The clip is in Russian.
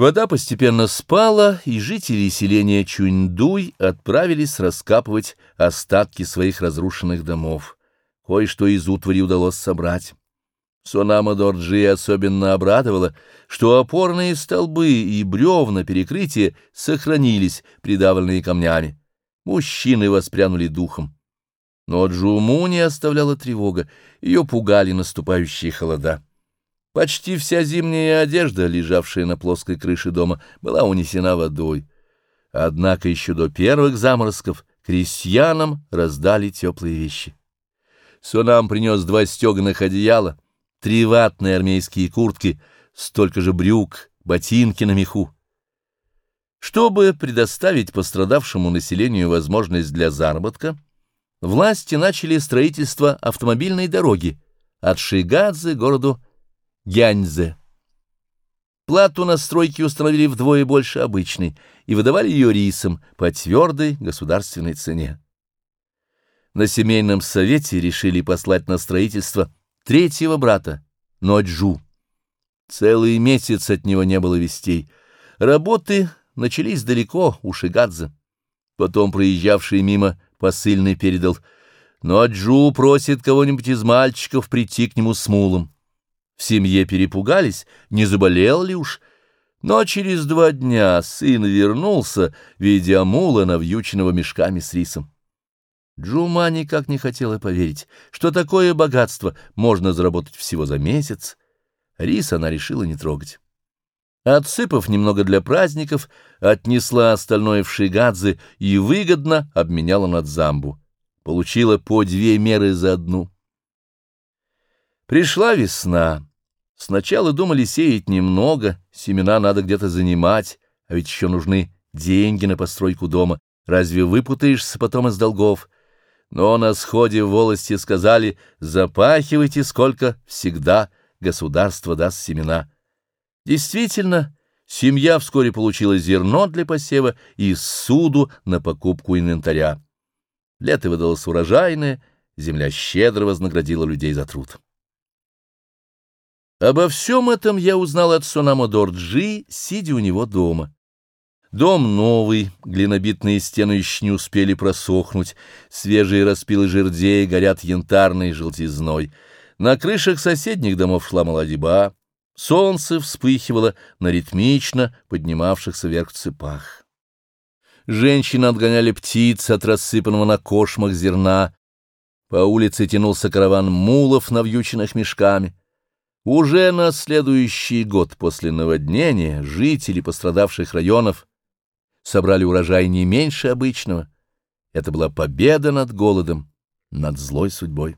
Вода постепенно спала, и жители селения Чуньдуй отправились раскапывать остатки своих разрушенных домов. Кое-что из утвари удалось собрать. Сонама Дорджи особенно обрадовала, что опорные столбы и бревна перекрытия сохранились, придавленные камнями. Мужчины воспрянули духом. Но Джуму не оставляла тревога, ее пугали наступающие холода. Почти вся зимняя одежда, лежавшая на плоской крыше дома, была унесена водой. Однако еще до первых заморозков крестьянам раздали теплые вещи. Сонам принес два стеганых одеяла, три ватные армейские куртки, столько же брюк, ботинки на меху. Чтобы предоставить пострадавшему населению возможность для заработка, власти начали строительство автомобильной дороги от Шигадзе к городу Яньзе. Плату на стройке установили вдвое больше обычной и выдавали ее рисом по твердой государственной цене. На семейном совете решили послать на строительство третьего брата, Ноджу. Целый месяц от него не было вестей. Работы начались далеко, у Шигадзе. Потом проезжавший мимо посыльный передал, «Ноджу просит кого-нибудь из мальчиков прийти к нему с мулом». В семье перепугались, не заболел ли уж. Но через два дня сын вернулся, видя мула, навьюченного мешками с рисом. Джума никак не хотела поверить, что такое богатство можно заработать всего за месяц. Рис она решила не трогать. Отсыпав немного для праздников, отнесла остальное в Шигадзе и выгодно обменяла над Замбу. Получила по две меры за одну. Пришла весна. Сначала думали сеять немного, семена надо где-то занимать, а ведь еще нужны деньги на постройку дома. Разве выпутаешься потом из долгов? Но на сходе в волости сказали, запахивайте сколько, всегда государство даст семена. Действительно, семья вскоре получила зерно для посева и суду на покупку инвентаря. Лето выдалось урожайное, земля щедро вознаградила людей за труд. Обо всем этом я узнал от Сунамо Дорджи, сидя у него дома. Дом новый, глинобитные стены еще не успели просохнуть, свежие распилы жердей горят янтарной желтизной. На крышах соседних домов шла молодеба, солнце вспыхивало на ритмично поднимавшихся вверх цепах. Женщины отгоняли птиц от рассыпанного на кошмах зерна. По улице тянулся караван мулов, навьюченных мешками. Уже на следующий год после наводнения жители пострадавших районов собрали урожай не меньше обычного. Это была победа над голодом, над злой судьбой.